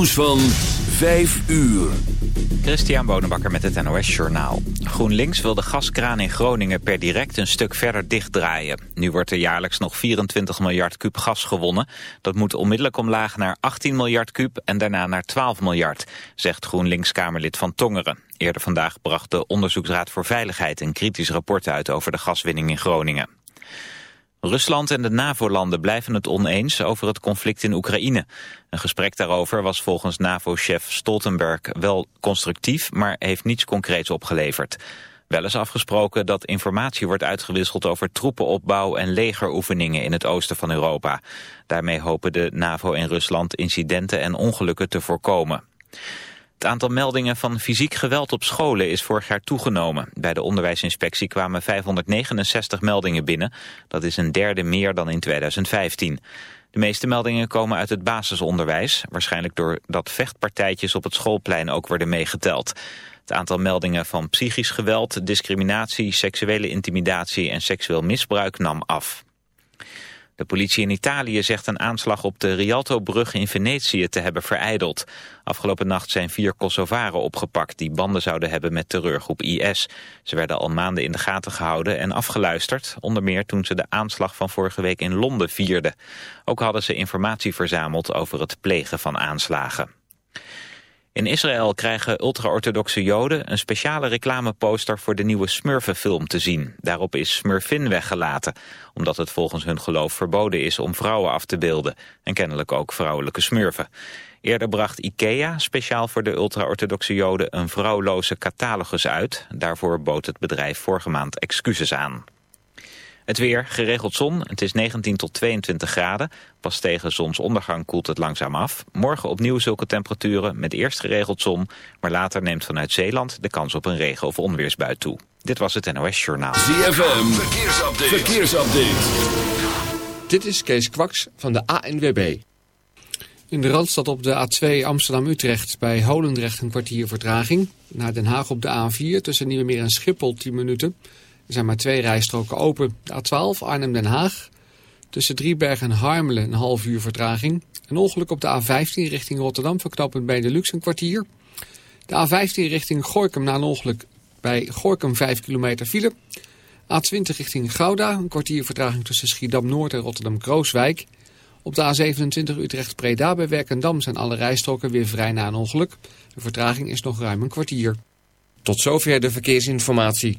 nieuws van 5 uur. Christian Bonenbakker met het NOS Journaal. GroenLinks wil de gaskraan in Groningen per direct een stuk verder dichtdraaien. Nu wordt er jaarlijks nog 24 miljard kuub gas gewonnen. Dat moet onmiddellijk omlaag naar 18 miljard kuub en daarna naar 12 miljard, zegt GroenLinks-Kamerlid van Tongeren. Eerder vandaag bracht de Onderzoeksraad voor Veiligheid een kritisch rapport uit over de gaswinning in Groningen. Rusland en de NAVO-landen blijven het oneens over het conflict in Oekraïne. Een gesprek daarover was volgens NAVO-chef Stoltenberg wel constructief, maar heeft niets concreets opgeleverd. Wel is afgesproken dat informatie wordt uitgewisseld over troepenopbouw en legeroefeningen in het oosten van Europa. Daarmee hopen de NAVO en Rusland incidenten en ongelukken te voorkomen. Het aantal meldingen van fysiek geweld op scholen is vorig jaar toegenomen. Bij de onderwijsinspectie kwamen 569 meldingen binnen. Dat is een derde meer dan in 2015. De meeste meldingen komen uit het basisonderwijs. Waarschijnlijk doordat vechtpartijtjes op het schoolplein ook worden meegeteld. Het aantal meldingen van psychisch geweld, discriminatie, seksuele intimidatie en seksueel misbruik nam af. De politie in Italië zegt een aanslag op de Rialto-brug in Venetië te hebben vereideld. Afgelopen nacht zijn vier Kosovaren opgepakt die banden zouden hebben met terreurgroep IS. Ze werden al maanden in de gaten gehouden en afgeluisterd, onder meer toen ze de aanslag van vorige week in Londen vierden. Ook hadden ze informatie verzameld over het plegen van aanslagen. In Israël krijgen ultra-orthodoxe joden een speciale reclameposter voor de nieuwe Smurfenfilm te zien. Daarop is Smurfin weggelaten, omdat het volgens hun geloof verboden is om vrouwen af te beelden. En kennelijk ook vrouwelijke smurfen. Eerder bracht IKEA speciaal voor de ultra-orthodoxe joden een vrouwloze catalogus uit. Daarvoor bood het bedrijf vorige maand excuses aan. Het weer, geregeld zon. Het is 19 tot 22 graden. Pas tegen zonsondergang koelt het langzaam af. Morgen opnieuw zulke temperaturen met eerst geregeld zon. Maar later neemt vanuit Zeeland de kans op een regen- of onweersbui toe. Dit was het NOS Journaal. ZFM, verkeersupdate. verkeersupdate. Dit is Kees Kwaks van de ANWB. In de Randstad op de A2 Amsterdam-Utrecht bij Holendrecht een kwartier vertraging. Naar Den Haag op de A4 tussen Nieuwemeer en Schiphol 10 minuten... Er zijn maar twee rijstroken open. De A12 Arnhem-Den Haag. Tussen Driebergen en Harmelen een half uur vertraging. Een ongeluk op de A15 richting Rotterdam verknopend bij de Lux een kwartier. De A15 richting Gorkum na een ongeluk bij Gorkum 5 kilometer file. A20 richting Gouda, een kwartier vertraging tussen Schiedam-Noord en Rotterdam-Krooswijk. Op de A27 Utrecht-Preda bij Werkendam zijn alle rijstroken weer vrij na een ongeluk. De vertraging is nog ruim een kwartier. Tot zover de verkeersinformatie.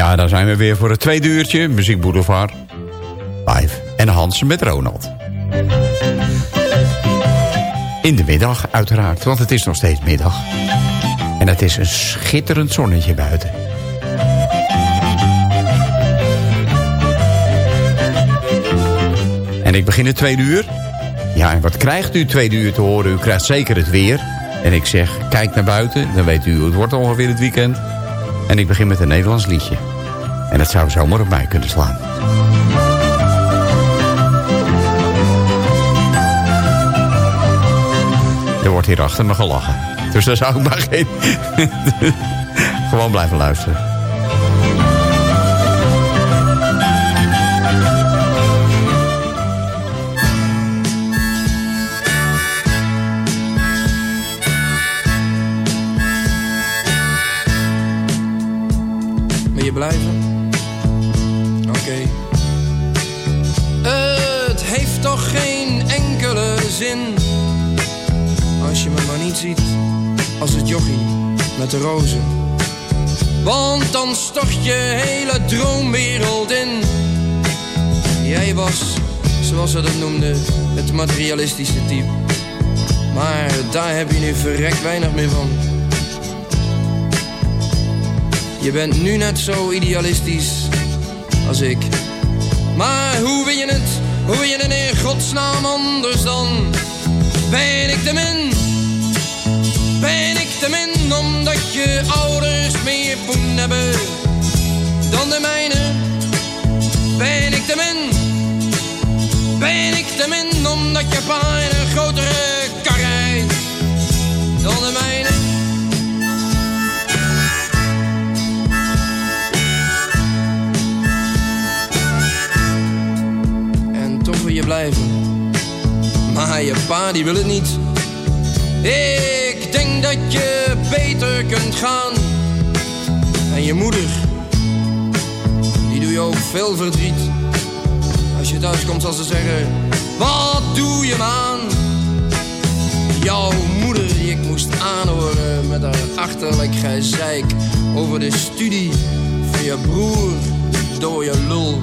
Ja, daar zijn we weer voor het tweede uurtje. Muziek Boulevard. Live. En Hansen met Ronald. In de middag uiteraard, want het is nog steeds middag. En het is een schitterend zonnetje buiten. En ik begin het tweede uur. Ja, en wat krijgt u tweede uur te horen? U krijgt zeker het weer. En ik zeg, kijk naar buiten, dan weet u, het wordt ongeveer het weekend. En ik begin met een Nederlands liedje. En dat zou zomaar op mij kunnen slaan. Er wordt hier achter me gelachen. Dus daar zou ik maar geen... Gewoon blijven luisteren. Blijven? Oké. Het heeft toch geen enkele zin Als je me maar niet ziet als het jochie met de rozen Want dan stort je hele droomwereld in Jij was, zoals ze dat noemden, het materialistische type Maar daar heb je nu verrekt weinig meer van je bent nu net zo idealistisch als ik. Maar hoe wil je het? Hoe wil je het in godsnaam anders dan? Ben ik te min? Ben ik te min omdat je ouders meer poen hebben dan de mijne? Ben ik te min? Ben ik te min omdat je pa een grotere kar rijdt dan de mijne? Blijven. Maar je pa die wil het niet. Ik denk dat je beter kunt gaan. En je moeder, die doe je ook veel verdriet. Als je thuis komt zal ze zeggen, wat doe je man? Jouw moeder die ik moest aanhoren met haar achterlijk gezeik over de studie van je broer door je lul.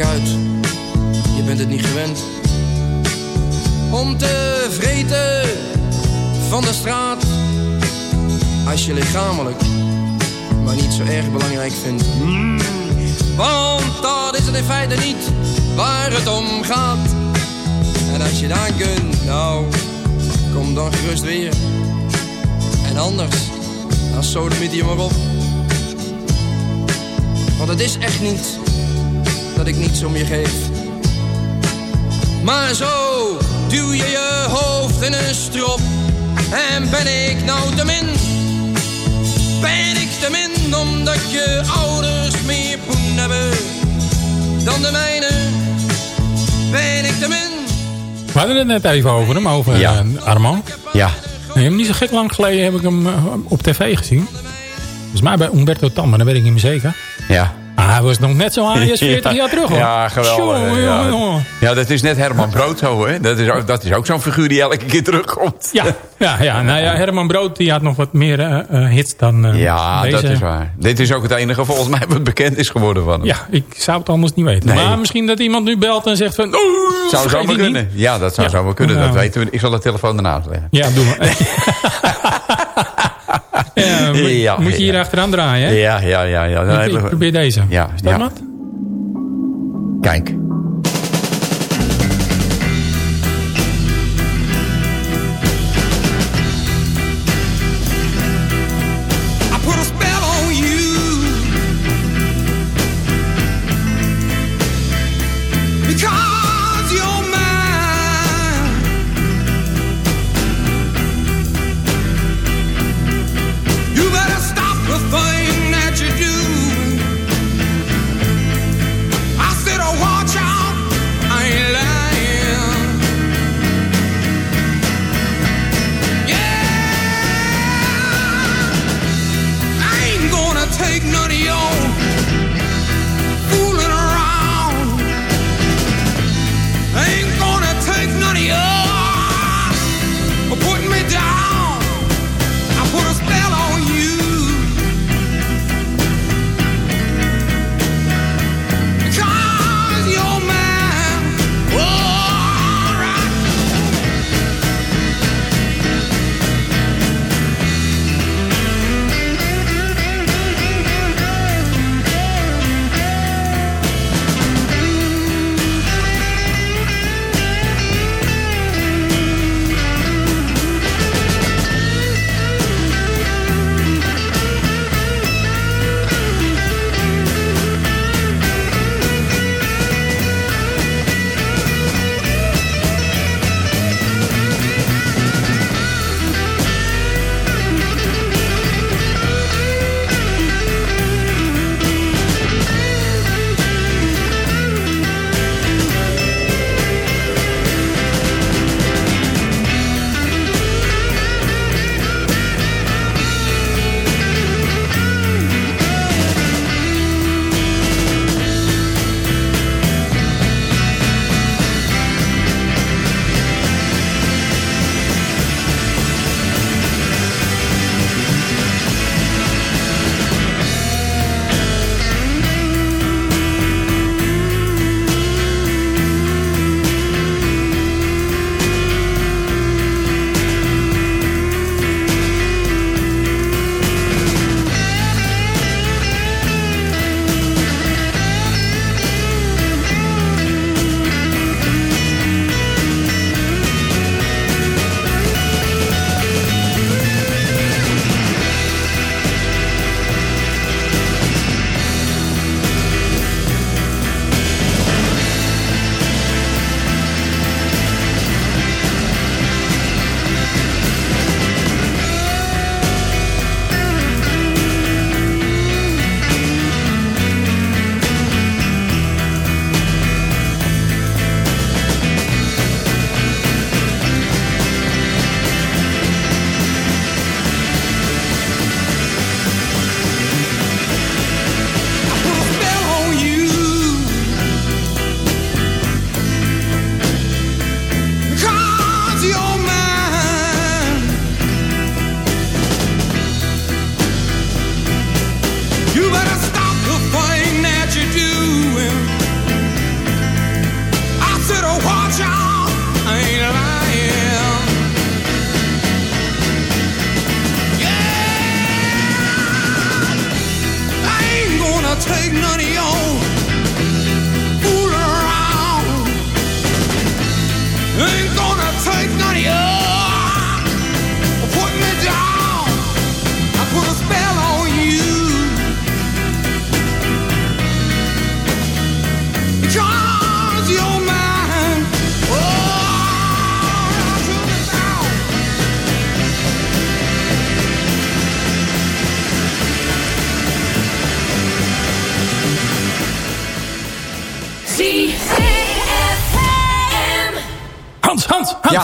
Uit, je bent het niet gewend. Om te vreten van de straat. Als je lichamelijk maar niet zo erg belangrijk vindt. Mm, Want dat is het in feite niet waar het om gaat. En als je daar kunt, nou, kom dan gerust weer. En anders, dan sodemiet je maar op. Want het is echt niet dat ik niets om je geef. Maar zo duw je je hoofd in een strop. En ben ik nou te min? Ben ik te min omdat je ouders meer poen hebben dan de mijne? Ben ik te min? We hadden het net even over hem, over Ja. eh, Armand. Ja, Nee, niet zo gek lang geleden heb ik hem eh, op tv gezien. Volgens mij bij Umberto Tan, maar dat weet ik niet meer zeker. ja. Hij was nog net zo aan als 40 jaar terug hoor. Ja, geweldig. Ja. dat is net Herman Brood zo, hè? Dat is ook, dat is ook zo'n figuur die elke keer terugkomt. Ja, ja, ja, nou ja, Herman Brood die had nog wat meer eh, eh, hits dan eh, Ja, deze. dat is waar. Dit is ook het enige volgens mij wat bekend is geworden van hem. Ja, ik zou het anders niet weten. Nee. Maar misschien dat iemand nu belt en zegt van... Oh, zou zo maar niet. kunnen. Ja, dat zou Ja. zo wel kunnen. Dat Ja. weten we. Ik zal de telefoon ernaast leggen. Ja, doe maar. ja, moet, Ja, moet je hier achteraan draaien, hè? Ja, ja, ja. ja. Dan probeer deze. Ja, Is dat wat? Kijk.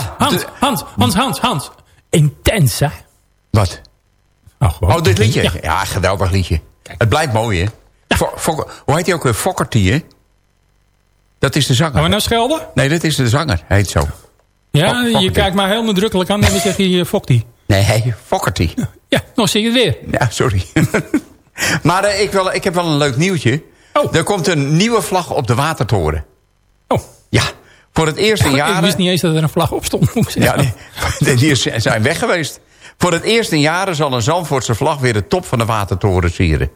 Ja, Hans, Hans, Hans, Hans, Hans. Intens, hè? Wat? Oh. Oh, dit liedje? Ja. Ja, geweldig liedje. Het blijft mooi, hè? Hoe heet hij ook weer? Fokker hè? Dat is de Gaan we zanger. nou schelden? Nee, dat is de zanger. Hij heet zo. Ja, Fok- je kijkt mij heel nadrukkelijk aan en dan zeg je uh, Foktie. Nee, Fokker Ja, nog zie je het weer. Ja, sorry. maar eh, ik, wil, ik heb wel een leuk nieuwtje. Oh. Er komt een nieuwe vlag op de Watertoren. Oh, Ja, voor het eerst in ik jaren... wist niet eens dat er een vlag op stond. ik Ja, die zijn weg geweest. Voor het eerst in jaren zal een Zandvoortse vlag weer de top van de Watertoren sieren.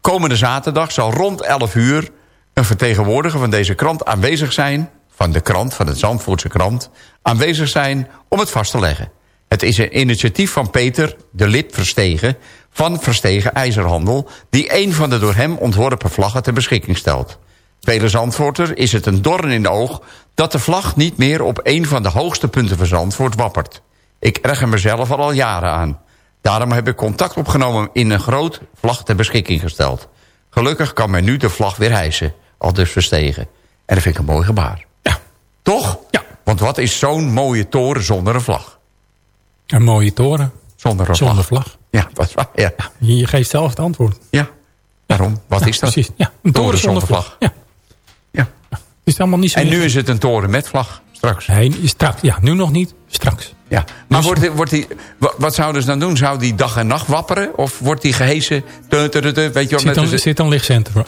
Komende zaterdag zal rond 11 uur een vertegenwoordiger van deze krant aanwezig zijn... van de krant, van het Zandvoortse krant... aanwezig zijn om het vast te leggen. Het is een initiatief van Peter, de lid Verstegen... van Verstegen IJzerhandel... die een van de door hem ontworpen vlaggen ter beschikking stelt. Vele Zandvoorter is het een doorn in de oog... dat de vlag niet meer op een van de hoogste punten van Zandvoort wappert. Ik erger mezelf al al jaren aan. Daarom heb ik contact opgenomen in een groot vlag ter beschikking gesteld. Gelukkig kan men nu de vlag weer hijsen, al dus verstegen. En dat vind ik een mooi gebaar. Ja, Toch? Ja. Want wat is zo'n mooie toren zonder een vlag? een mooie toren. Zonder een Zonder vlag. vlag. Ja, dat is waar. Ja. Je geeft zelf het antwoord. ja. Waarom? Wat is dat? Precies. Ja, een toren zonder vlag. Ja. Ja. Het is allemaal niet zo... En nu is het een toren met vlag, straks. Nee, straks. Ja, nu nog niet. Straks. Ja, maar Dus- wordt die, wordt die, wa- wat zouden ze dan doen? Zou die dag en nacht wapperen? Of wordt die gehesen? Weet je Er wat? zit, een, als- zit een lichtsensor,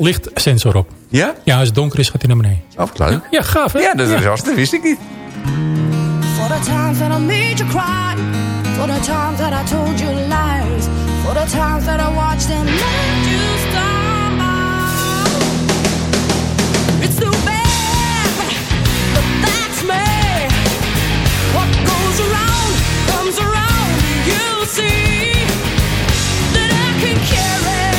lichtsensor op. Ja? Ja, als het donker is, gaat hij naar beneden. Oh, leuk. Ja, gaaf hè? Ja, dat, is, dat wist ik niet. For the times that I made you cry. For the times that I told you lies. For the times that I watched and let you comes around. You see that I can carry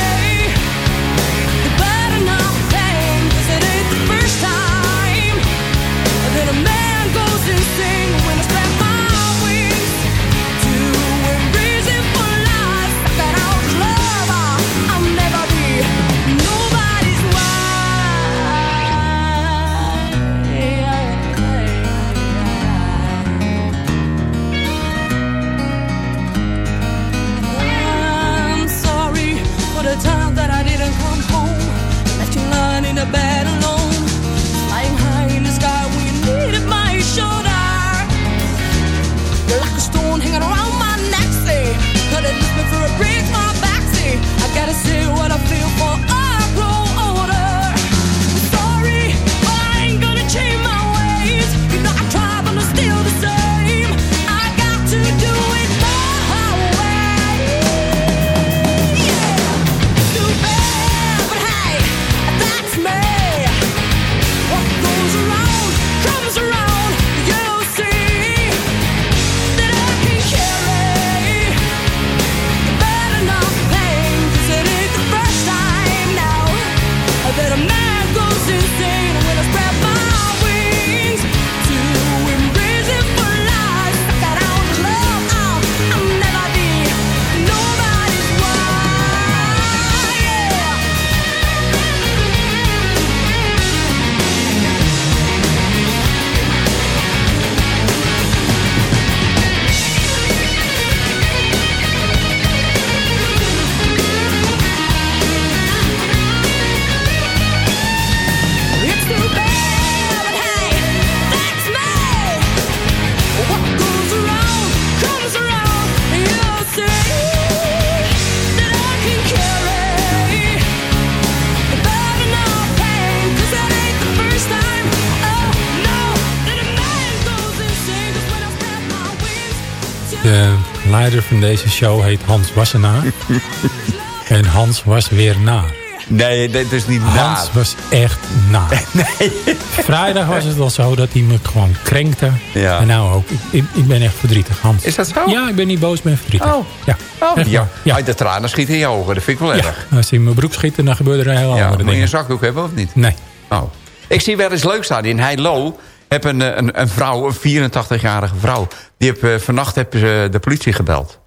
deze show heet Hans Wassenaar. en Hans was weer naar. Nee, dat is niet Hans naar. was echt naar. Vrijdag was het wel zo dat hij me gewoon krenkte. Ja. En nou ook. Ik, ik, ik ben echt verdrietig, Hans. Is dat zo? Ja, ik ben niet boos, ik ben verdrietig. Oh. Ja, Oh, ja. ja. De tranen schiet in je ogen. Dat vind ik wel Ja, erg. Als hij in mijn broek schiet, dan gebeuren er heel Ja, andere moet je een zakdoek hebben of niet? Nee. Oh. Ik zie wel eens leuk staan. In Heilo heb een, eh, een, een vrouw, een 84-jarige vrouw... die heb, eh, vannacht hebben ze de politie gebeld.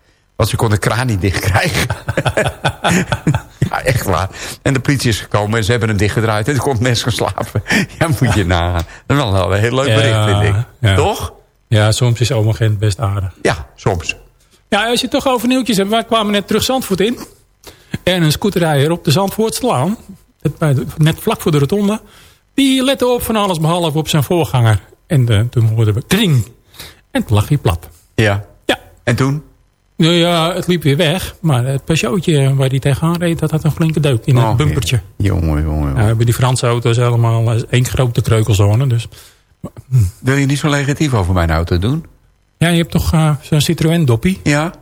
Want ze kon de kraan niet dicht krijgen. Ja, echt waar. En de politie is gekomen en ze hebben hem dichtgedraaid. En er komt mes geslapen. Ja, moet je nagaan. Dat is wel een heel leuk bericht, vind ik. ja. Toch? Ja, soms is oma Gent best aardig. Ja, soms. Ja, als je het toch over nieuwtjes hebt. Wij kwamen net terug Zandvoort in. En een scooterrijder op de Zandvoortslaan. de- Net vlak voor de rotonde. Die lette op van alles behalve op zijn voorganger. En eh, toen hoorden we kring. En toen lag hij plat. Ja. Ja. En toen? Nou ja, het liep weer weg. Maar het Peugeotje waar hij tegenaan reed, dat had een flinke deuk in het Oh, bumpertje. Jongen, jongen, jongen. Ja, bij die Franse auto's helemaal eh, één grote kreukelzone. Dus. Wil je niet zo negatief over mijn auto doen? Ja, je hebt toch eh, zo'n Citroën doppie. Ja?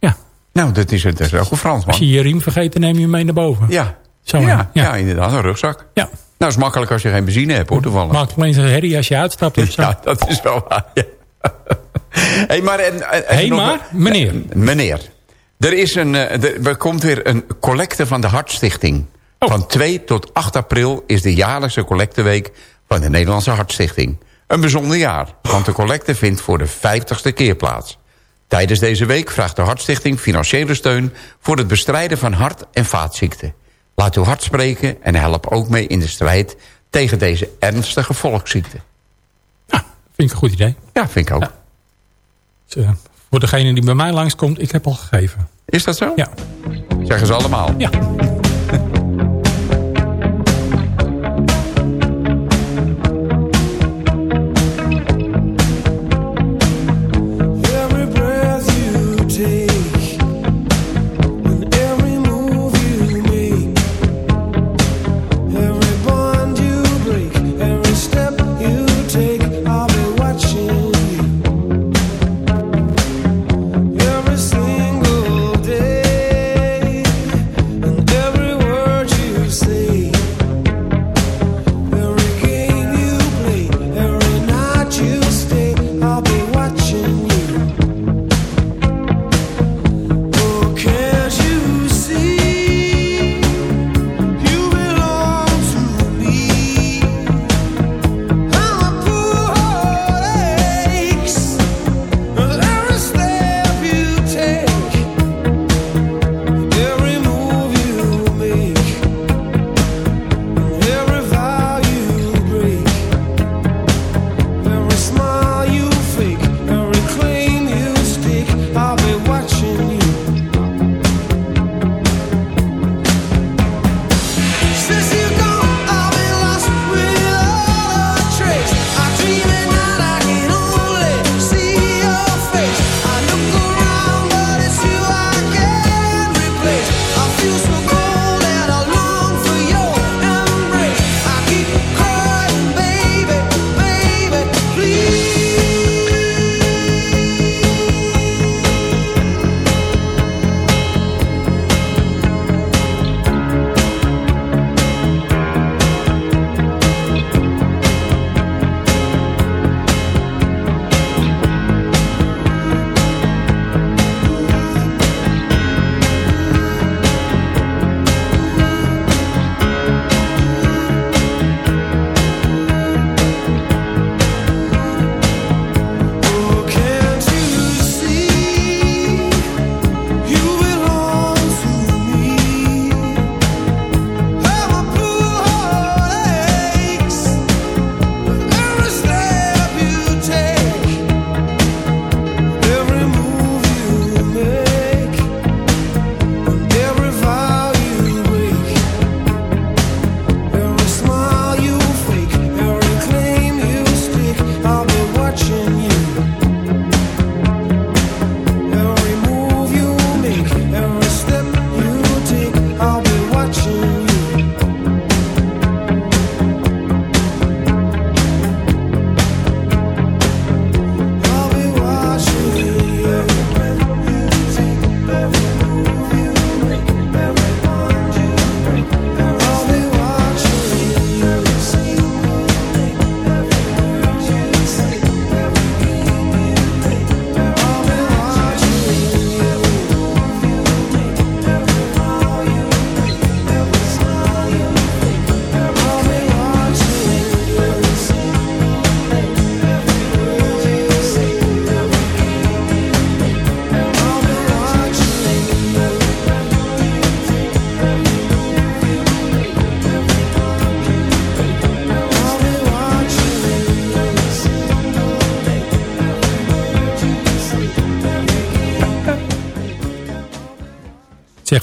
Ja. Nou, dat is, dat is ook een Fransman. Als je je riem vergeet, neem je hem mee naar boven. Ja. Zo, ja, ja. ja. inderdaad, een rugzak. Ja. Nou, is makkelijk als je geen benzine hebt, hoor, toevallig. Maakt alleen zo'n herrie als je uitstapt of zo. Ja, dat is wel waar, ja. hey, maar... En, nog maar, een- meneer. Meneer. Er, is een, eh, er, er komt weer een collecte van de Hartstichting. Oh. Van 2 tot 8 april is de jaarlijkse collecteweek van de Nederlandse Hartstichting. Een bijzonder jaar, want de collecte vindt voor de 50ste keer plaats. Tijdens deze week vraagt de Hartstichting financiële steun... voor het bestrijden van hart- en vaatziekten. Laat uw hart spreken en help ook mee in de strijd... tegen deze ernstige volksziekte. Vind ik een goed idee. Ja, vind ik ook. Dus, eh, voor degene die bij mij langskomt, ik heb al gegeven. Is dat zo? Ja. Zeggen ze allemaal. Ja.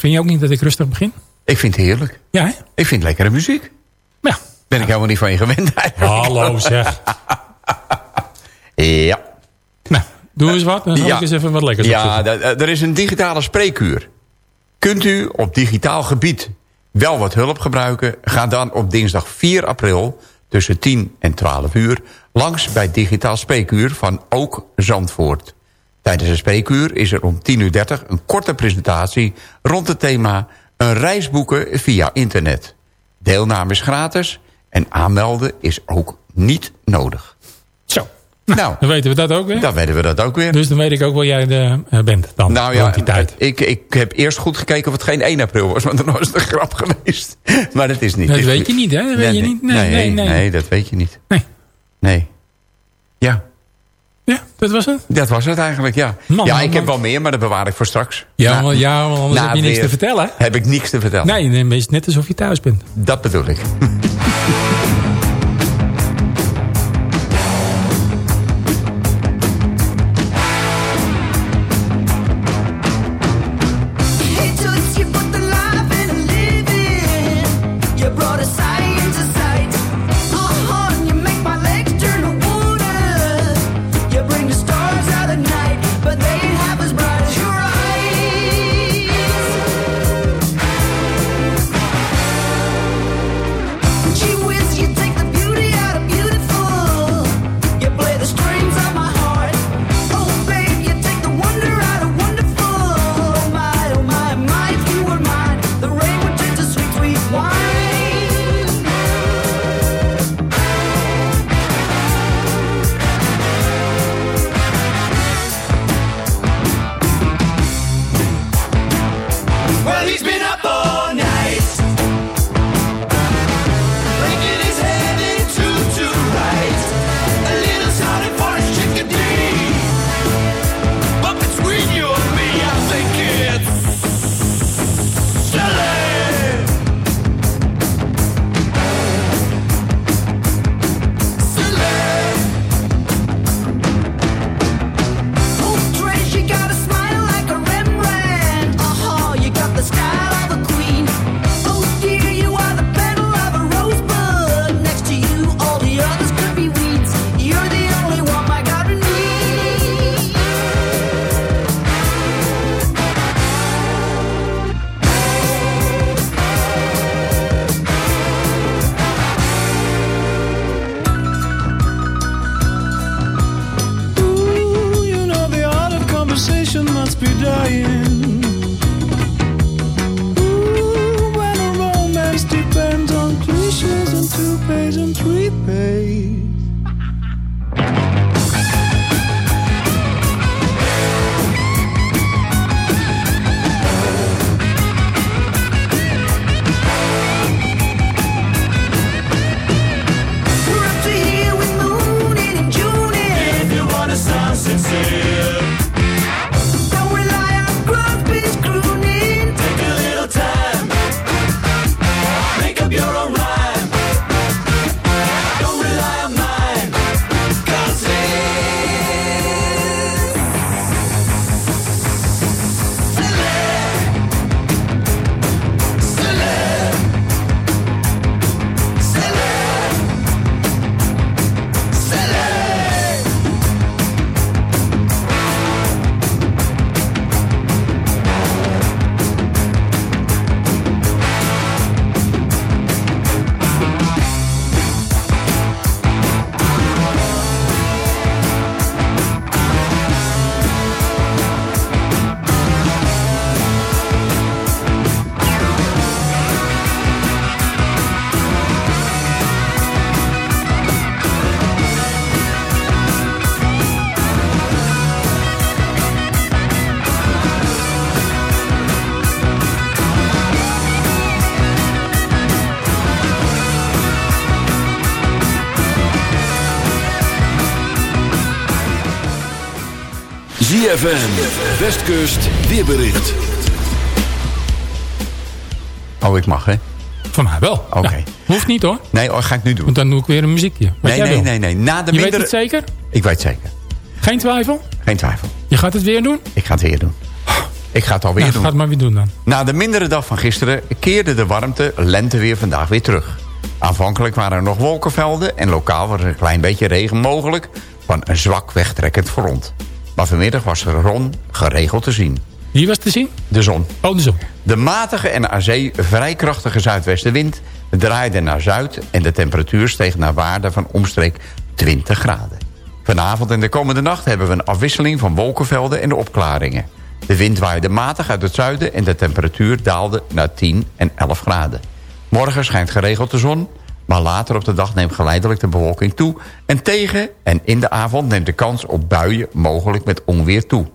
Vind je ook niet dat ik rustig begin? Ik vind het heerlijk. Ja, hè? Ik vind lekkere muziek. Ja. Ben ik helemaal niet van je gewend eigenlijk. Hallo zeg. Ja. Nou, doe eens wat. Dan zal Ja. ik eens even wat lekkers Ja, er is een digitale spreekuur. Kunt u op digitaal gebied wel wat hulp gebruiken? Ga dan op dinsdag 4 april tussen 10 en 12 uur... langs bij digitaal spreekuur van Ook Zandvoort. Tijdens de spreekuur is er om 10.30 uur een korte presentatie... rond het thema een reis boeken via internet. Deelname is gratis en aanmelden is ook niet nodig. Zo. Nou, Dan weten we dat ook weer. dan weten we dat ook weer. Dus dan weet ik ook wel jij de, eh, bent dan. Nou ja, die tijd. Ik, ik heb eerst goed gekeken of het geen 1 april was. Want dan was het een grap geweest. Maar dat is niet. Dat weet je niet, hè? Dat weet je niet. Nee, nee, nee. nee, dat weet je niet. Nee. Nee. Ja, Ja, dat was het. dat was het eigenlijk, ja. Man, ja, man, ik man. heb wel meer, maar dat bewaar ik voor straks. Ja, ja, want anders heb je niks te vertellen. Heb ik niks te vertellen. Nee, is het net alsof je thuis bent. Dat bedoel ik. ZFM, Westkust, weerbericht. Oh, ik mag, hè? Van mij wel. Oké. Ja, hoeft niet hoor. Nee, oh, ga ik nu doen. Want dan doe ik weer een muziekje. Wat Nee, nee, wil. nee, nee. Na de Je weet mindere... het zeker? Ik weet het zeker. Geen twijfel? Geen twijfel. Je gaat het weer doen? Ik ga het weer doen. Ik ga het alweer Nou, doen. ga het maar weer doen dan. Na de mindere dag van gisteren keerde de warmte lente weer vandaag weer terug. Aanvankelijk waren er nog wolkenvelden en lokaal was er een klein beetje regen mogelijk van een zwak wegtrekkend front. Maar vanmiddag was er Ron geregeld te zien. Hier was te zien? De zon. Oh, de zon. De matige en aan zee vrij krachtige zuidwestenwind draaide naar zuid... en de temperatuur steeg naar waarde van omstreek 20 graden. Vanavond en de komende nacht hebben we een afwisseling van wolkenvelden en opklaringen. De wind waaide matig uit het zuiden en de temperatuur daalde naar 10 en 11 graden. Morgen schijnt geregeld de zon, maar later op de dag neemt geleidelijk de bewolking toe... en tegen en in de avond neemt de kans op buien mogelijk met onweer toe.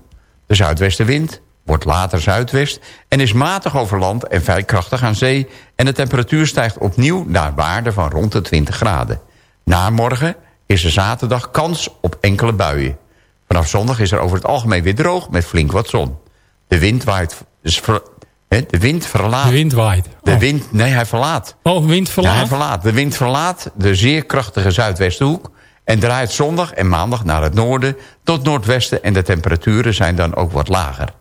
De zuidwestenwind wordt later zuidwest en is matig over land en vrij krachtig aan zee... en de temperatuur stijgt opnieuw naar waarde van rond de 20 graden. Na morgen is er zaterdag kans op enkele buien. Vanaf zondag is er over het algemeen weer droog met flink wat zon. De wind waait... de wind verlaat... De wind waait. De Oh. wind, nee, hij verlaat. Oh, wind Ja, verlaat. hij verlaat. De wind verlaat de zeer krachtige zuidwestenhoek... en draait zondag en maandag naar het noorden tot noordwesten... en de temperaturen zijn dan ook wat lager.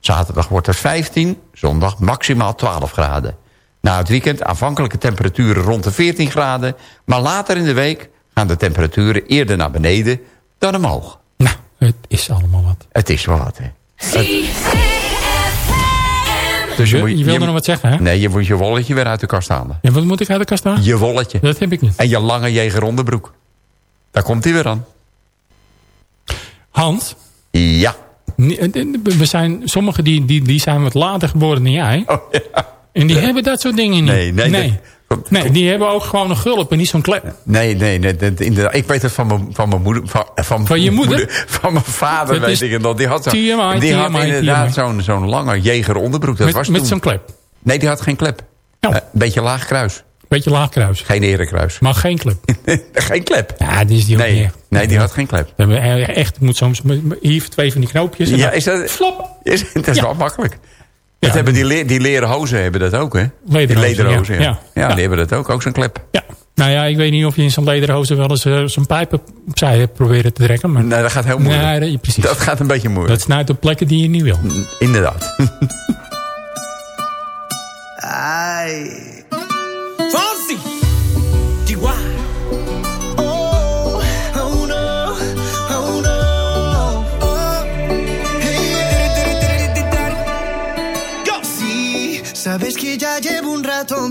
Zaterdag wordt het 15, zondag maximaal 12 graden. Na het weekend aanvankelijke temperaturen rond de 14 graden... maar later in de week gaan de temperaturen eerder naar beneden dan omhoog. Nou, het is allemaal wat. Het is wel wat, hè. Dus je, je wilde nog wat zeggen, hè? Nee, je moet je wolletje weer uit de kast halen. En wat moet ik uit de kast halen? Je wolletje. Dat heb ik niet. En je lange jegeronderbroek. Daar komt hij weer aan. Hans, Ja. ni- eh, we zijn, sommigen die, die, die zijn wat later geboren dan jij. Oh, ja. En die hebben dat soort dingen niet. Nee, nee, nee. dat- Nee, die hebben ook gewoon een gulp en niet zo'n klep. Nee, nee, nee dat- inderdaad. Ik weet het van mijn, van mijn moeder. Van, van, Van je moeder? Van mijn vader Dat weet ik het nog. Die had, zo, TMI, die had inderdaad zo'n zo'n lange jegeronderbroek. Dat Met, was met zo'n klep. Nee, die had geen klep. Nou. Eh, Een beetje laag kruis. Beetje laag kruis. Geen erenkruis. Maar geen klep. geen klep. Ja, die is die ook Nee, niet. nee, die had geen klep. We hebben e- Echt, moet soms hier twee van die knoopjes. en Ja, is dat, Flop. is, dat is Ja. wel makkelijk. Ja, dat hebben die, le- die leren hozen hebben dat ook, hè? Die Lederhozen, lederhozen, ja. ja. Ja, Ja. die hebben dat ook. Ook zo'n klep. Ja. Nou ja, ik weet niet of je in zo'n lederhozen wel eens eh, zo'n pijp opzij hebt proberen te trekken. Maar Nee, dat gaat heel moeilijk. Nee, dat- precies. Dat gaat een beetje Dat moeilijk. snuit op plekken die je niet wil. Inderdaad. Ay.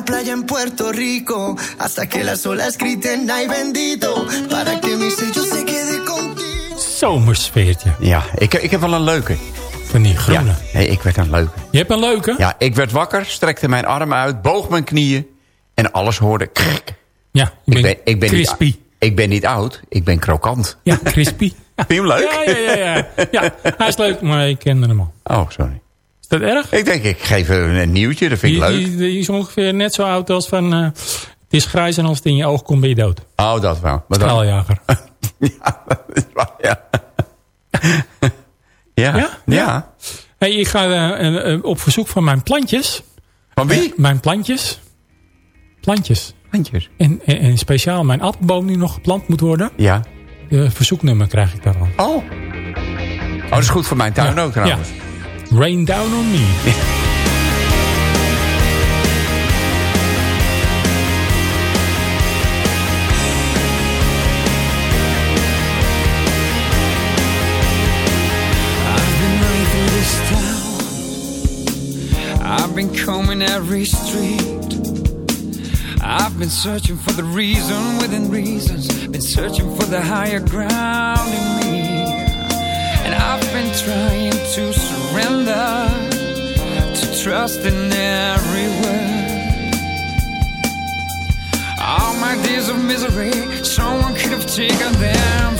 una playa en Puerto Rico hasta que las olas griten ay bendito para que mi sello se quede contigo. Zomersfeertje. Ja, ik, ik heb wel een leuke. Van die groene. Ja, nee, ik werd een leuke. Je hebt een leuke? Ja, ik werd wakker, strekte mijn armen uit, boog mijn knieën en alles hoorde krek. Ja, Ik bent ben, ik, ben crispy. niet, ik ben niet oud, ik ben krokant. Ja, crispy. Vind je hem leuk? Ja, ja, ja, ja. ja, hij is leuk, maar ik kende hem al. Oh, sorry. Is dat erg? Ik denk, ik geef een, nieuwtje, dat vind ik Die, leuk. die, die is ongeveer net zo oud als van... eh, het is grijs en als het in je oog komt ben je dood. Oh, dat wel. Maar Straaljager. ja, dat is waar, ja. ja. Ja? Ja. Hey, ik ga eh, eh, op verzoek van mijn plantjes. Van wie? Mijn plantjes. Plantjes. Handjes. En, en, en speciaal mijn appelboom die nog geplant moet worden. Ja. Verzoeknummer krijg ik daarvan. Oh. Oh, dat is goed voor mijn tuin Ja, ook trouwens. Rain down on me. I've been combing every street. I've been searching for the reason within reasons. Been searching for the higher ground in me. And I've been trying to surrender, to trust in every word. All my days of misery, someone could have taken them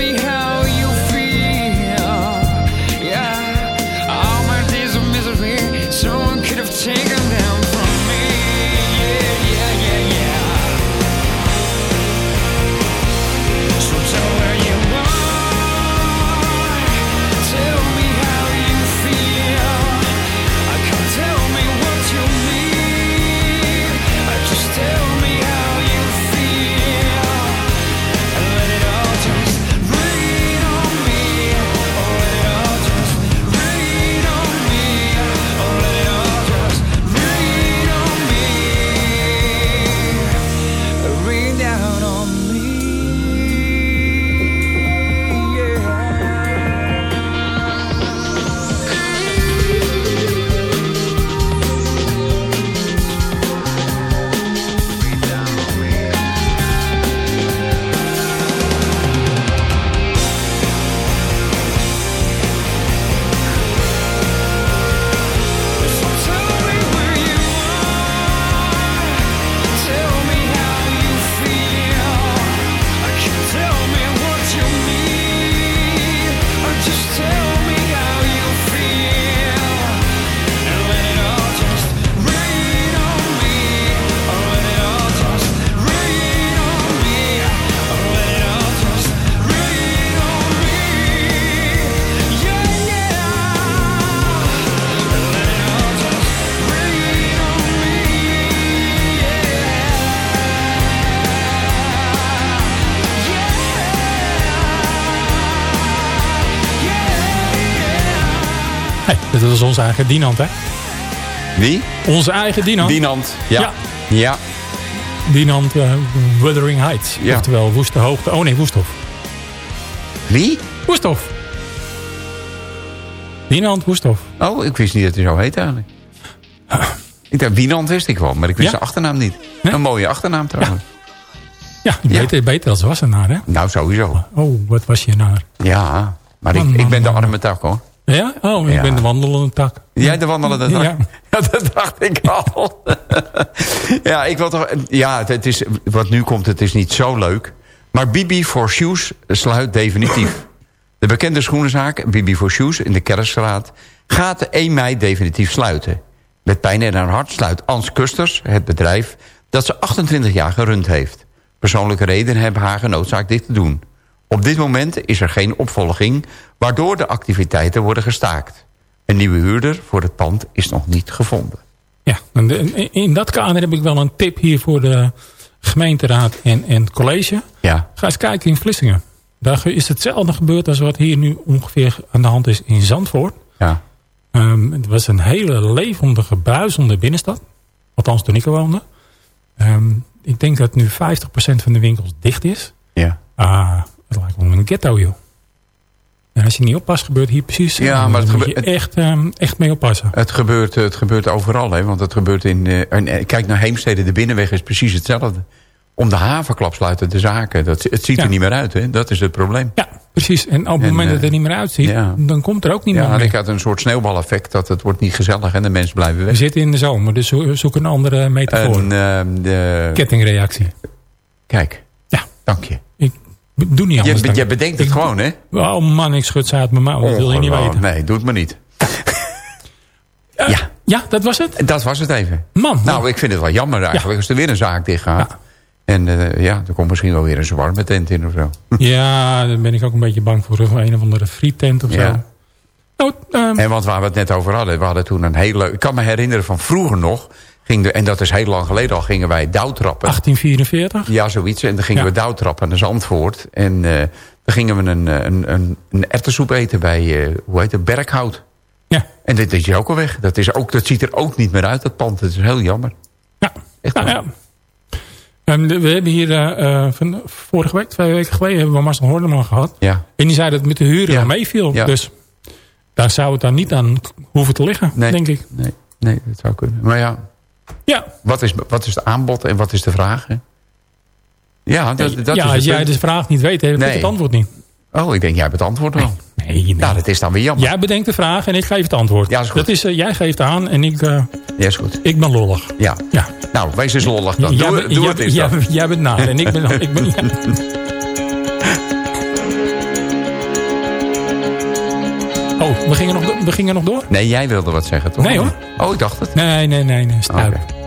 dat was onze eigen Dinant, hè? Wie? Onze eigen Dinant. Dinant. Ja. Ja. Ja. Dinant eh, Wuthering Heights. Ja. Oftewel Woeste Hoogte. Oh nee, Woesthof. Wie? Woesthof. Dinant Woesthof. Oh, ik wist niet dat hij zo heet eigenlijk. Ik dacht, Wienand wist ik wel, maar ik wist Ja? zijn achternaam niet. Een mooie achternaam trouwens. Ja, beter, beter als Wassenaar, hè? Nou, sowieso. Oh, wat was je naar? Ja, maar ik, Man, ik man, ben de arme tak hoor. Ja? Oh, ik Ja. ben de wandelende tak. Jij de wandelende tak? Ja. Ja, dat dacht ik al. ja, ik wil toch... Ja, het, het is, wat nu komt, het is niet zo leuk. Maar Bibi for Shoes sluit definitief. De bekende schoenenzaak Bibi for Shoes in de Kerkstraat... gaat 1 mei definitief sluiten. Met pijn in haar hart sluit Ans Kusters het bedrijf... dat ze 28 jaar gerund heeft. Persoonlijke redenen hebben haar genoodzaakt dit te doen. Op dit moment is er geen opvolging... waardoor de activiteiten worden gestaakt. Een nieuwe huurder voor het pand is nog niet gevonden. Ja, in dat kader heb ik wel een tip hier voor de gemeenteraad en, en het college. Ja. Ga eens kijken in Vlissingen. Daar is hetzelfde gebeurd als wat hier nu ongeveer aan de hand is in Zandvoort. Ja. Ehm, het was een hele levendige, bruisende binnenstad. Althans toen ik er woonde. Ehm, ik denk dat nu 50% van de winkels dicht is. Ja. Ah, het lijkt wel een ghetto, joh. En als je niet oppast, gebeurt hier precies. Ja, maar het Daar moet je gebe- echt, ehm, echt mee oppassen. Het gebeurt, het gebeurt overal, hè? want het gebeurt in... eh, en, eh, kijk naar Heemstede, de binnenweg is precies hetzelfde. Om de havenklap sluiten de zaken. Dat, het ziet Ja. er niet meer uit, hè? dat is het probleem. Ja, precies. En op het En, moment dat eh, het er niet meer uitziet, ja. dan komt er ook niemand Ja, meer. ik had een soort sneeuwbaleffect dat het wordt niet gezellig en de mensen blijven We weg. zitten in de zomer, dus zo- zoek een andere metafoor. En, ehm, de, Kettingreactie. kijk, Ja. dank je. Ik doe niet Je, anders. be- dan- je bedenkt het Ik- gewoon, hè? Oh man, ik schud ze uit mijn mouw. Dat wil je niet weten. Nee, doe het maar niet. Eh, ja, Ja, dat was het? dat was het even. Man. Nou, ik vind het wel jammer eigenlijk als er weer een zaak dicht gaat. Ja. En eh, ja, er komt misschien wel weer een zwarme tent in of zo. Ja, daar ben ik ook een beetje bang voor. Een of andere frietent of Ja. zo. Nou, ehm, En want waar we het net over hadden, we hadden toen een hele... Ik kan me herinneren van vroeger nog, ging de, en dat is heel lang geleden al, gingen wij douwtrappen. 1844. Ja, zoiets. En dan gingen Ja. we douwtrappen naar Zandvoort. En eh, dan gingen we een, eh, een, een, eten bij, eh, hoe heet het, Berkhout. Ja. En dit is ook al weg. Dat, is ook, dat ziet er ook niet meer uit, dat pand. Dat is heel jammer. Ja. Echt Nou, ja. Ehm, we hebben hier van, vorige week, twee weken geleden, hebben we Marcel Horneman gehad. Ja. En die zei dat het met de huren Ja. meeviel. Ja. Dus daar zou het dan niet aan hoeven te liggen, Nee. denk ik. Nee, nee, dat zou kunnen. Maar ja, Ja, wat is, wat is het aanbod en wat is de vraag? hè? Ja, dat, dat ja is als jij punt. de vraag niet weet, heb ik Nee. het antwoord niet. Oh, ik denk, jij hebt het antwoord wel. Nee, nee. Nou, dat is dan weer jammer. Jij bedenkt de vraag en ik geef het antwoord. Ja, is goed. Dat is, eh, jij geeft aan en ik, eh, Ja, is goed. ik ben lollig. Ja. Ja. Nou, wees eens lollig dan. jij, Doe, bent- doe jij, het eens jij, dan. jij bent na en ik ben... ik ben ja. we gingen, nog, we gingen nog door? Nee, jij wilde wat zeggen, toch? Nee, hoor. Oh, ik dacht het. Nee, nee, nee, nee. Stuip. Oké.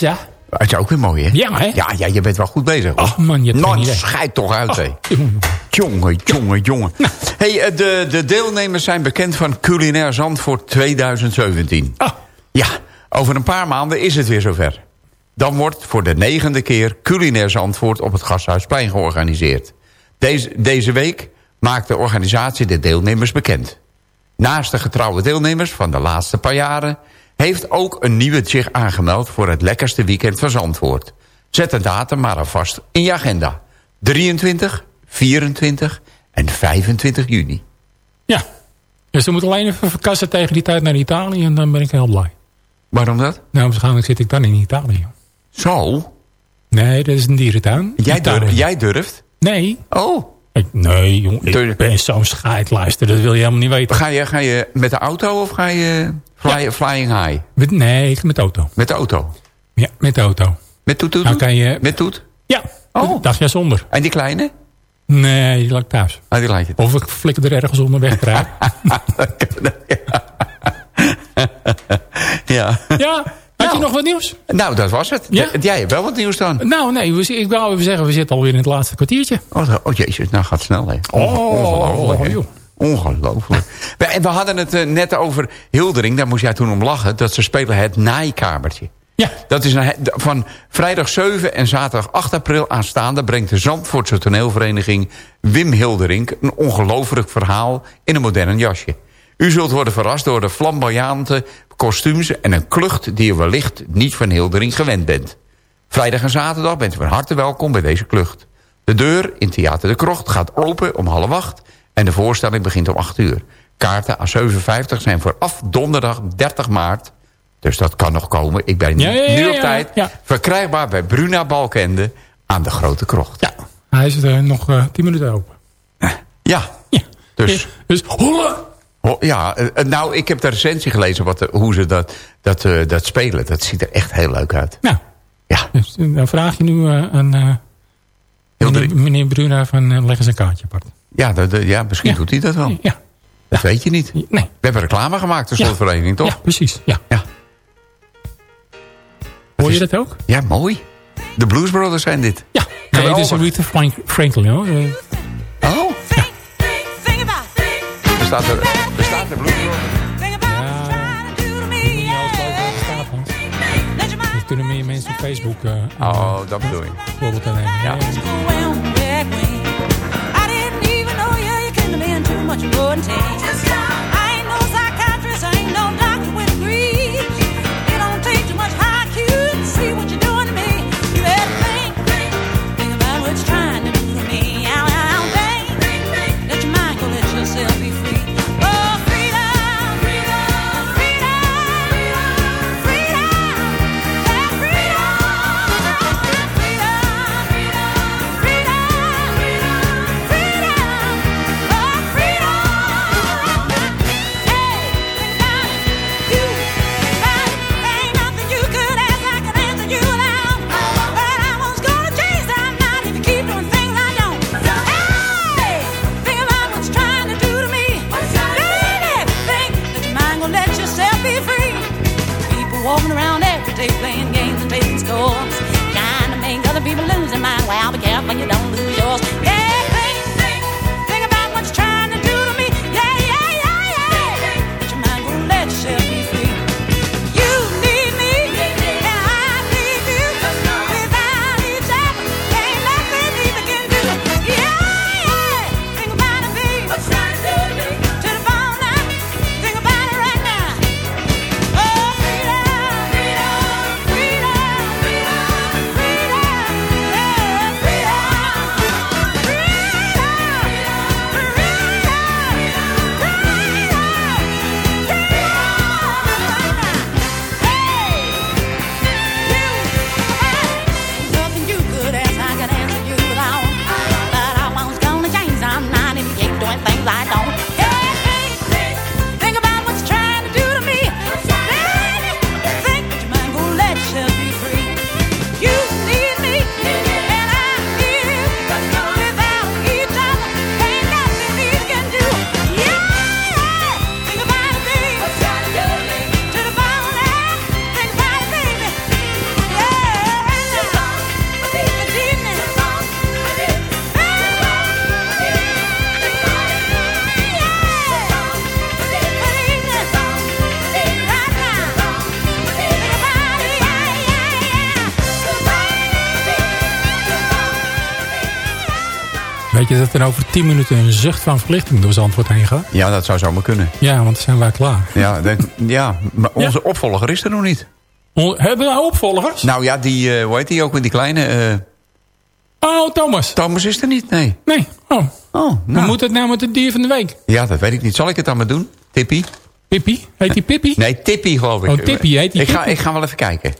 Hè? Dat is ook weer mooi, hè? Ja, hè? Ja, ja je bent wel goed bezig. hoor. Ach man, je hebt schijt toch uit, hè? jongen. Jongen, jongen, jongen. Hey, eh, de, de deelnemers zijn bekend van Culinair Zandvoort 2017. Ah. Ja, over een paar maanden is het weer zover. Dan wordt voor de negende keer Culinair Zandvoort op het Gasthuisplein georganiseerd. Deze, deze week maakt de organisatie de deelnemers bekend. Naast de getrouwe deelnemers van de laatste paar jaren... heeft ook een nieuwe zich aangemeld voor het lekkerste weekend van Zandvoort. Zet de datum maar alvast in je agenda. 23, 24 en 25 juni. Ja. Dus ze moeten alleen even verkassen tegen die tijd naar Italië. En dan ben ik heel blij. Waarom dat? Nou, waarschijnlijk zit ik dan in Italië. Zo? Nee, dat is een dierentuin. Jij, durf, jij durft? Nee. Oh. Ik, nee, jongen. Ik ben zo'n scheidluister. Dat wil je helemaal niet weten. Ga je, ga je met de auto of ga je fly, flying high? Met, nee, ik met de auto. Met de auto? Ja, met de auto. Met toet toet? Je... Met toet? Ja. Oh. Dag ja zonder. En die kleine? Nee, die ik thuis. Ah, die je Of ik flikker er ergens onderweg krijg. Ja. ja. Had je nog wat nieuws? Nou, dat was het. Ja? Jij hebt wel wat nieuws dan. Nou, nee. we- Ik wou even zeggen, we zitten alweer in het laatste kwartiertje. Oh, oh jezus, nou gaat snel, hè. Oh, Ongelooflijk, hè. Ongelooflijk. We, en we hadden het eh, net over Hildering. Daar moest jij toen om lachen. Dat ze spelen het naaikamertje. Ja. Dat is een, van vrijdag 7 en zaterdag 8 april aanstaande... brengt de Zandvoortse toneelvereniging Wim Hildering... een ongelooflijk verhaal in een modern jasje. U zult worden verrast door de flamboyante kostuums... en een klucht die u wellicht niet van Hildering gewend bent. Vrijdag en zaterdag bent u van harte welkom bij deze klucht. De deur in Theater de Krocht gaat open om half acht... en de voorstelling begint om 8 uur. Kaarten à 57 zijn vooraf donderdag 30 maart... dus dat kan nog komen. Ik ben Ja, ja, ja, nu op ja, tijd. ja. Verkrijgbaar bij Bruna Balkende aan de Grote Krocht. Ja. Hij is er nog eh 10 minuten open. Ja, Ja. dus... Dus holle! Ho- Ja, eh, eh, nou, ik heb de recensie gelezen wat, eh, hoe ze dat, dat, eh, dat spelen. Dat ziet er echt heel leuk uit. Nou, Ja, dus, eh, dan vraag je nu eh, aan eh, meneer, meneer Bruna van eh, leg eens een kaartje apart. Ja, ja misschien Ja. doet hij dat wel. Ja. Dat weet je niet. Nee. We hebben reclame gemaakt, de slotvereniging, toch? Ja, precies. Ja. Ja. Hoor je is- dat ook? Ja, mooi. De Blues Brothers zijn dit. Ja. Nee, dit is. Aretha Frank Franklin hoor. Eh, Oh? Er staat er, er staat er Blues Brothers. de. Er kunnen meer mensen op Facebook eh Oh, dat bedoel je. voorbeeld aan nemen. Ja. Much of a taste. I ain't dat er over 10 minuten een zucht van verlichting door Zandvoort heen gaat? Ja, dat zou zomaar kunnen. Ja, want dan zijn wij klaar. Ja, dat- ja maar onze opvolger is er nog niet. O, hebben we opvolgers? Nou ja, die, eh, hoe heet die ook met die kleine... eh, Oh, Thomas. Thomas is er niet, nee. Nee. Oh. Oh, Hoe nou. moet het nou met het dier van de week? Ja, dat weet ik niet. Zal ik het dan maar doen? Tippy? Pippi? Heet die Pippi? Nee, Tippy geloof ik. Oh, Tippy, heet die ik ga, ik ga wel even kijken.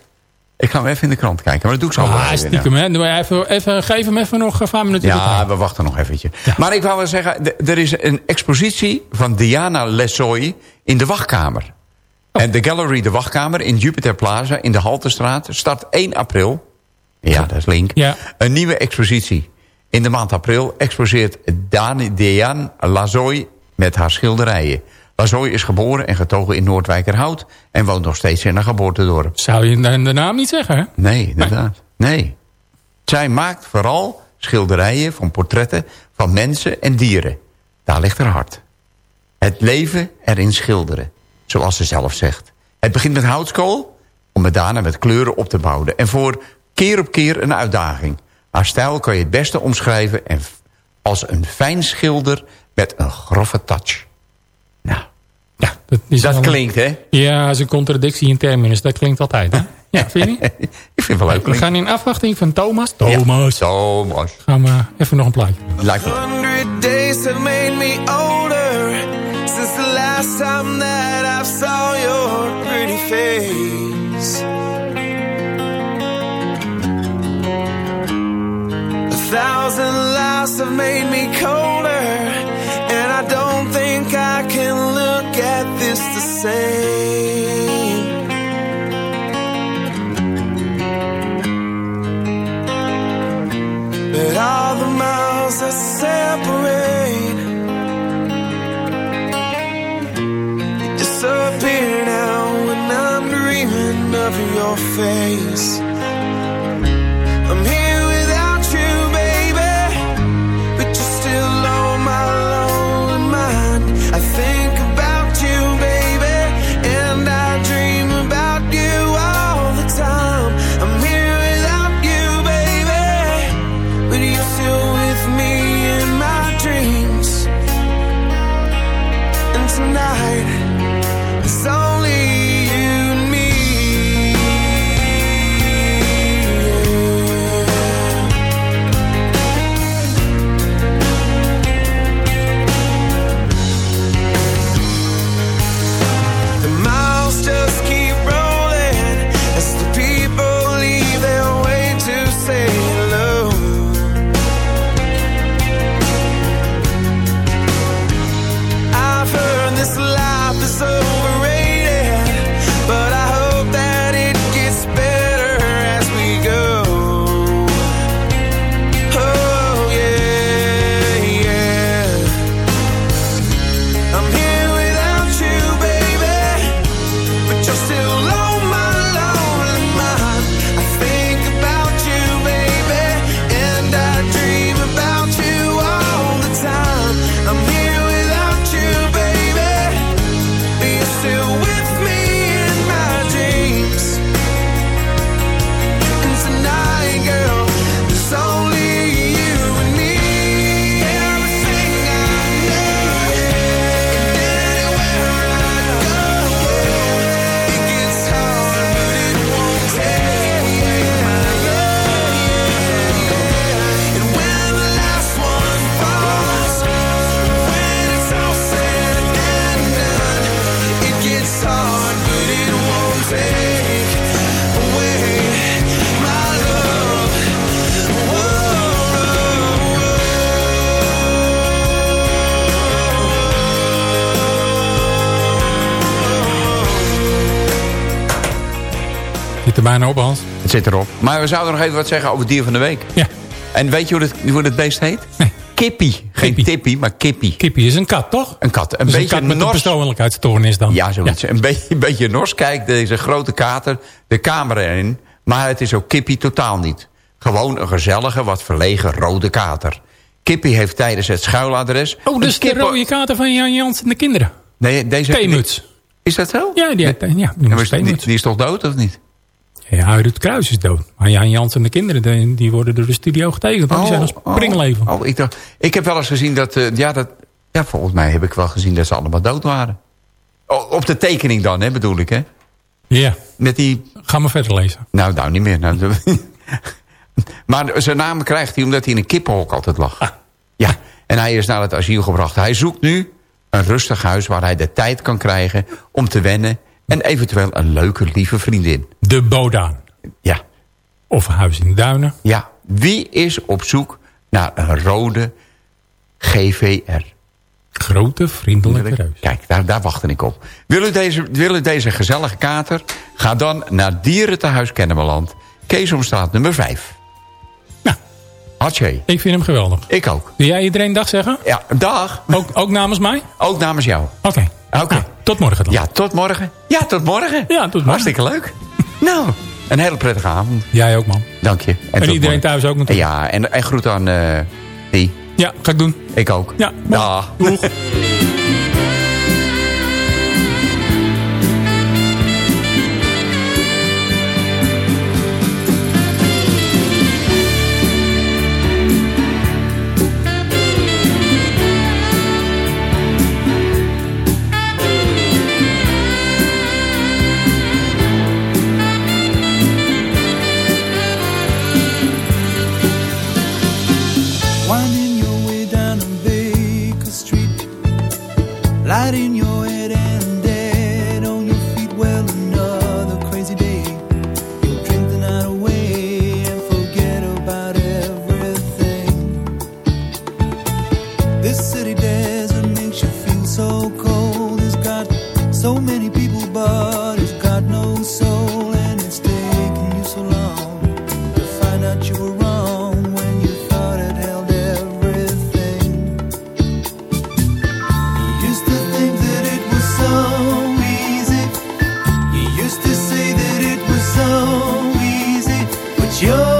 Ik ga hem even in de krant kijken. Maar dat doe ik zo wel Ah, even, stiekem, hè. Doe Even, even, geef hem even nog een paar minuten. Ja, we wachten nog eventjes. Maar ik wou wel zeggen, er is een expositie van Diana Lessoy in de wachtkamer. Oh. En de Gallery De Wachtkamer in Jupiter Plaza in de Haltestraat start 1 april. Ja, dat is link. Ja. Een nieuwe expositie. In de maand april exposeert Dani- Diane Lazoy met haar schilderijen. Lazoy is geboren en getogen in Noordwijkerhout... en woont nog steeds in haar geboortedorp. Zou je de, de naam niet zeggen, hè? Nee, inderdaad. Nee. Zij maakt vooral schilderijen van portretten van mensen en dieren. Daar ligt haar hart. Het leven erin schilderen, zoals ze zelf zegt. Het begint met houtskool, om het daarna met kleuren op te bouwen. En voor keer op keer een uitdaging. Haar stijl kan je het beste omschrijven en als een fijn schilder met een grove touch. Dat, is dat klinkt, hè? Ja, dat is een contradictie in terminus. Dat klinkt altijd, hè? Ja, vind je niet? Ik vind het wel leuk We gaan in afwachting van Thomas. Ja, Thomas. Thomas. Gaan we even nog een plaatje doen. Lijkt me. Hundred days have made me older since the last time that I saw your pretty face. A thousand lives have made me colder, same. But all the miles that separate disappear now when I'm dreaming of your face. Maar we zouden nog even wat zeggen over het dier van de week. Ja. En weet je hoe het, hoe het beest heet? Nee. Kippie. Geen Kippie. tippie, maar kippie. Kippie is een kat, toch? Een kat. Een Dus een beetje kat met een nors. persoonlijkheidsstoornis dan. Ja, zoiets. Een, beetje, een beetje nors kijkt deze grote kater de kamer in. Maar het is ook Kippie totaal niet. Gewoon een gezellige, wat verlegen rode kater. Kippie heeft tijdens het schuiladres... Oh, een dus de rode kater van Jan Jans en de kinderen. Nee, deze... Theemuts. Is dat zo? Ja, die, ja, die, Ja, die, theemuts. die is toch dood of niet? Ja, Ruud Kruis is dood. Maar Jan Jans en de kinderen, die, worden door de studio getekend. want die zijn als springleven. Oh, ik, dacht, ik heb wel eens gezien dat, eh, ja, dat... Ja, volgens mij heb ik wel gezien dat ze allemaal dood waren. Oh, op de tekening dan, hè, bedoel ik, hè? Ja. Met die... Ga maar verder lezen. Nou, nou niet meer. Nou, maar zijn naam krijgt hij omdat hij in een kippenhok altijd lag. Ah. Ja, en hij is naar het asiel gebracht. Hij zoekt nu een rustig huis waar hij de tijd kan krijgen om te wennen... en eventueel een leuke, lieve vriendin. De Bodaan. Ja. Of Huis in Duinen. Ja, wie is op zoek naar een rode GVR? Grote vriendelijke reus. Kijk, daar, daar wachtte ik op. Wil u, deze, wil u deze gezellige kater? Ga dan naar Dierentehuis Kennemerland. Keesomstraat nummer 5. Nou. Hatje. Ik vind hem geweldig. Ik ook. Wil jij iedereen dag zeggen? Ja, dag. Ook, ook namens mij? Ook namens jou. Oké. Oké. Nou, tot morgen dan. Ja, tot morgen. Ja, tot morgen. Ja, tot morgen. Hartstikke leuk. nou, een hele prettige avond. Jij ook, man. Dank je. En, iedereen morgen. thuis ook natuurlijk. Ja, en, en groet aan eh die. Ja, ga ik doen. Ik ook. Ja, Dag. Doeg. canción.